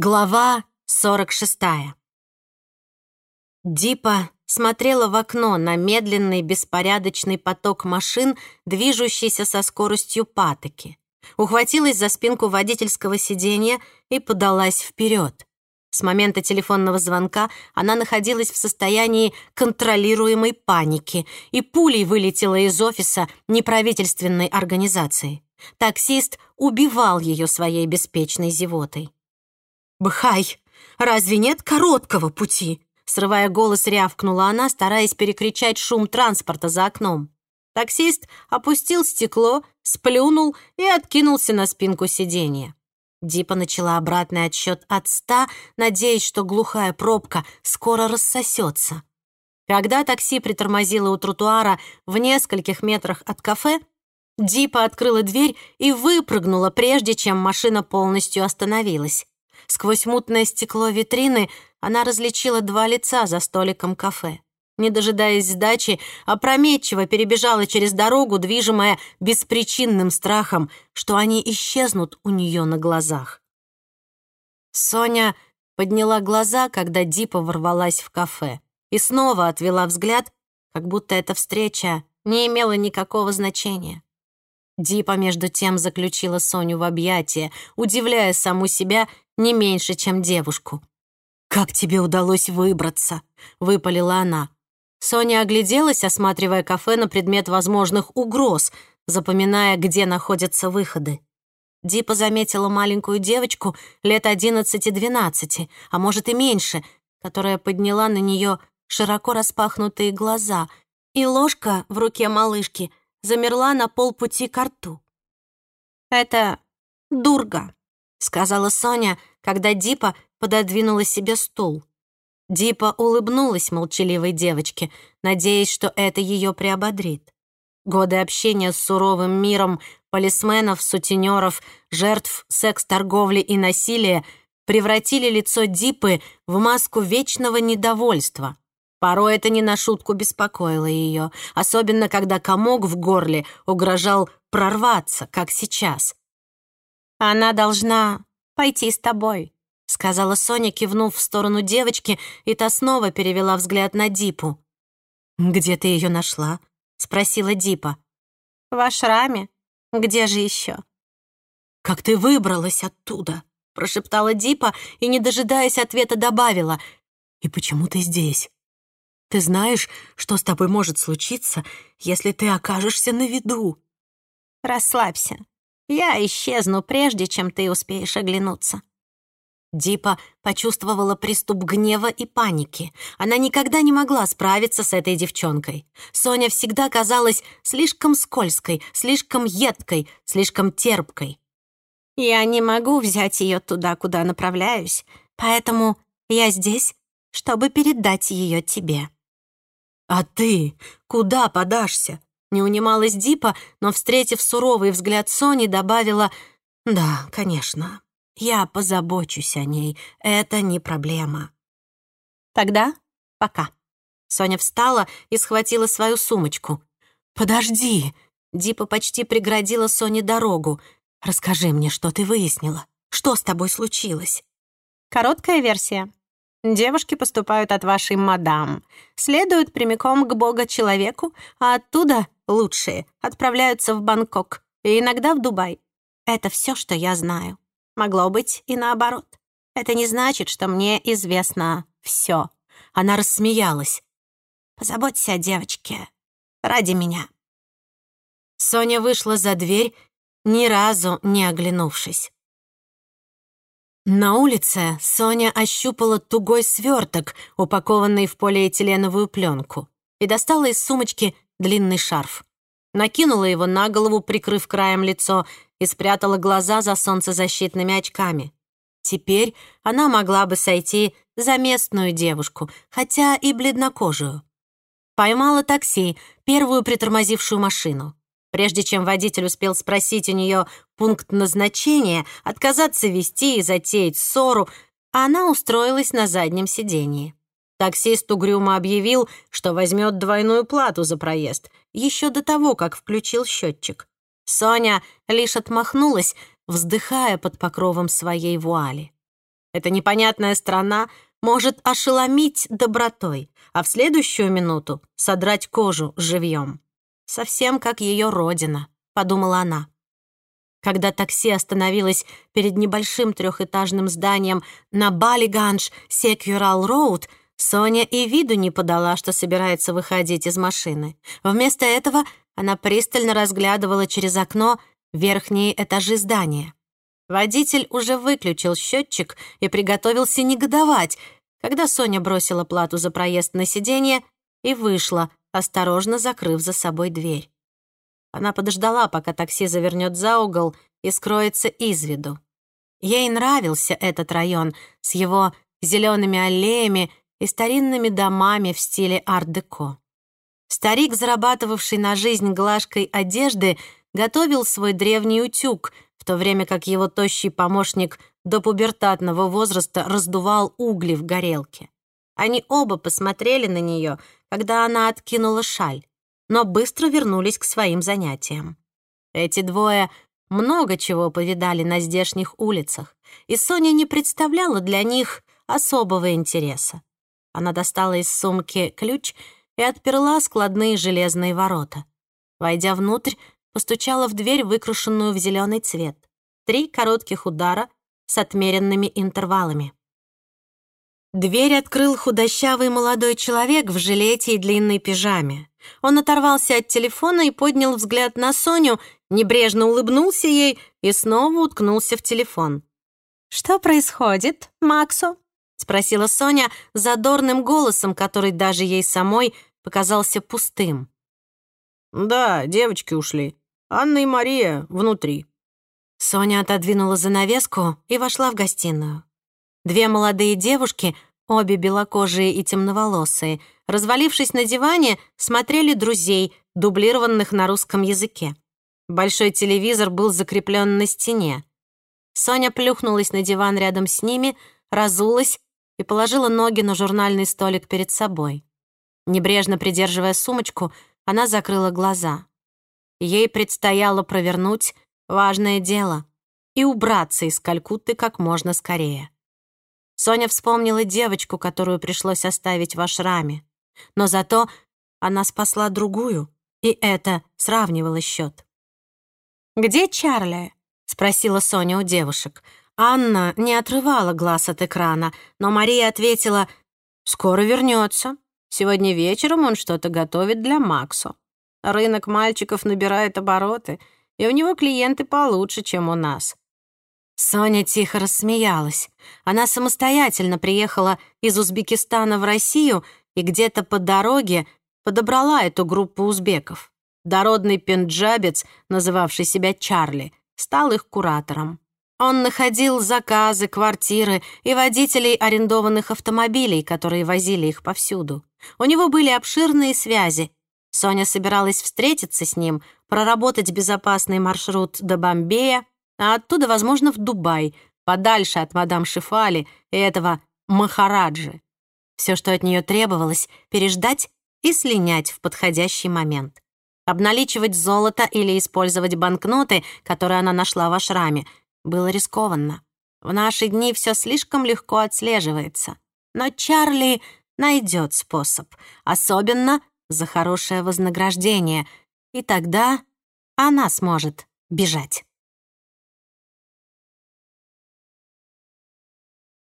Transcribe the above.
Глава 46. Дипа смотрела в окно на медленный беспорядочный поток машин, движущийся со скоростью патоки. Ухватилась за спинку водительского сиденья и подалась вперед. С момента телефонного звонка она находилась в состоянии контролируемой паники и пулей вылетела из офиса неправительственной организации. Таксист убивал ее своей беспечной зевотой. «Бхай, разве нет короткого пути?» Срывая голос, рявкнула она, стараясь перекричать шум транспорта за окном. Таксист опустил стекло, сплюнул и откинулся на спинку сиденья. Дипа начала обратный отсчет от ста, надеясь, что глухая пробка скоро рассосется. Когда такси притормозило у тротуара в нескольких метрах от кафе, Дипа открыла дверь и выпрыгнула, прежде чем машина полностью остановилась. Сквозь мутное стекло витрины она различила два лица за столиком кафе. Не дожидаясь сдачи, опрометчиво перебежала через дорогу, движимая беспричинным страхом, что они исчезнут у нее на глазах. Соня подняла глаза, когда Дипа ворвалась в кафе, и снова отвела взгляд, как будто эта встреча не имела никакого значения. Дипа, между тем, заключила Соню в объятия, удивляя саму себя не меньше, чем девушку. «Как тебе удалось выбраться?» — выпалила она. Соня огляделась, осматривая кафе на предмет возможных угроз, запоминая, где находятся выходы. Дипа заметила маленькую девочку лет одиннадцати-двенадцати, а может и меньше, которая подняла на нее широко распахнутые глаза, и ложка в руке малышки замерла на полпути к рту. «Это Дурга», — сказала Соня, когда Дипа пододвинула себе стул. Дипа улыбнулась молчаливой девочке, надеясь, что это ее приободрит. Годы общения с суровым миром полисменов, сутенеров, жертв секс-торговли и насилия превратили лицо Дипы в маску вечного недовольства. Порой это не на шутку беспокоило ее, особенно когда комок в горле угрожал прорваться, как сейчас. «Она должна пойти с тобой», — сказала Соня, кивнув в сторону девочки, и та снова перевела взгляд на Дипу. «Где ты ее нашла?» — спросила Дипа. «В ашраме. Где же еще?» «Как ты выбралась оттуда?» — прошептала Дипа и, не дожидаясь ответа, добавила. «И почему ты здесь?» Ты знаешь, что с тобой может случиться, если ты окажешься на виду?» «Расслабься. Я исчезну, прежде чем ты успеешь оглянуться». Дипа почувствовала приступ гнева и паники. Она никогда не могла справиться с этой девчонкой. Соня всегда казалась слишком скользкой, слишком едкой, слишком терпкой. «Я не могу взять ее туда, куда направляюсь, поэтому я здесь, чтобы передать ее тебе». «А ты куда подашься?» Не унималась Дипа, но, встретив суровый взгляд Сони, добавила «Да, конечно, я позабочусь о ней, это не проблема». «Тогда пока». Соня встала и схватила свою сумочку. «Подожди!» Дипа почти преградила Соне дорогу. «Расскажи мне, что ты выяснила. Что с тобой случилось?» Короткая версия. Девушки поступают от вашей мадам, следуют прямиком к бога-человеку, а оттуда лучшие отправляются в Бангкок и иногда в Дубай. Это все, что я знаю. Могло быть и наоборот. Это не значит, что мне известно все. Она рассмеялась. «Позаботься о девочке. Ради меня». Соня вышла за дверь, ни разу не оглянувшись. На улице Соня ощупала тугой сверток, упакованный в полиэтиленовую пленку, и достала из сумочки длинный шарф. Накинула его на голову, прикрыв краем лицо, и спрятала глаза за солнцезащитными очками. Теперь она могла бы сойти за местную девушку, хотя и бледнокожую. Поймала такси, первую притормозившую машину. Прежде чем водитель успел спросить у нее пункт назначения, отказаться вести и затеять ссору, она устроилась на заднем сидении. Таксист угрюмо объявил, что возьмет двойную плату за проезд, еще до того, как включил счетчик. Соня лишь отмахнулась, вздыхая под покровом своей вуали. Эта непонятная страна может ошеломить добротой, а в следующую минуту содрать кожу живьем. Совсем как ее родина, подумала она. Когда такси остановилось перед небольшим трехэтажным зданием на Балиганж Секюрал Роуд, Соня и виду не подала, что собирается выходить из машины. Вместо этого она пристально разглядывала через окно верхние этажи здания. Водитель уже выключил счетчик и приготовился негодовать, когда Соня бросила плату за проезд на сиденье и вышла, осторожно закрыв за собой дверь. Она подождала, пока такси завернет за угол и скроется из виду. Ей нравился этот район с его зелеными аллеями и старинными домами в стиле арт-деко. Старик, зарабатывавший на жизнь глажкой одежды, готовил свой древний утюг — в то время как его тощий помощник до пубертатного возраста раздувал угли в горелке. Они оба посмотрели на нее, когда она откинула шаль, но быстро вернулись к своим занятиям. Эти двое много чего повидали на здешних улицах, и Соня не представляла для них особого интереса. Она достала из сумки ключ и отперла складные железные ворота. Войдя внутрь, постучала в дверь, выкрашенную в зеленый цвет. Три коротких удара с отмеренными интервалами. Дверь открыл худощавый молодой человек в жилете и длинной пижаме. Он оторвался от телефона и поднял взгляд на Соню, небрежно улыбнулся ей и снова уткнулся в телефон. «Что происходит, Максо?» — спросила Соня задорным голосом, который даже ей самой показался пустым. «Да, девочки ушли. Анна и Мария внутри». Соня отодвинула занавеску и вошла в гостиную. Две молодые девушки, обе белокожие и темноволосые, развалившись на диване, смотрели друзей, дублированных на русском языке. Большой телевизор был закреплен на стене. Соня плюхнулась на диван рядом с ними, разулась и положила ноги на журнальный столик перед собой. Небрежно придерживая сумочку, она закрыла глаза. Ей предстояло провернуть важное дело и убраться из Калькутты как можно скорее. Соня вспомнила девочку, которую пришлось оставить в ашраме. Но зато она спасла другую, и это сравнивало счет. «Где Чарли?» — спросила Соня у девушек. Анна не отрывала глаз от экрана, но Мария ответила, «Скоро вернется. Сегодня вечером он что-то готовит для Максу. Рынок мальчиков набирает обороты, и у него клиенты получше, чем у нас». Соня тихо рассмеялась. Она самостоятельно приехала из Узбекистана в Россию и где-то по дороге подобрала эту группу узбеков. Дородный пенджабец, называвший себя Чарли, стал их куратором. Он находил заказы, квартиры и водителей арендованных автомобилей, которые возили их повсюду. У него были обширные связи. Соня собиралась встретиться с ним, проработать безопасный маршрут до Бомбея, а оттуда, возможно, в Дубай, подальше от мадам Шифали и этого Махараджи. Все, что от нее требовалось, переждать и слинять в подходящий момент. Обналичивать золото или использовать банкноты, которые она нашла в ашраме, было рискованно. В наши дни все слишком легко отслеживается. Но Чарли найдет способ, особенно за хорошее вознаграждение, и тогда она сможет бежать.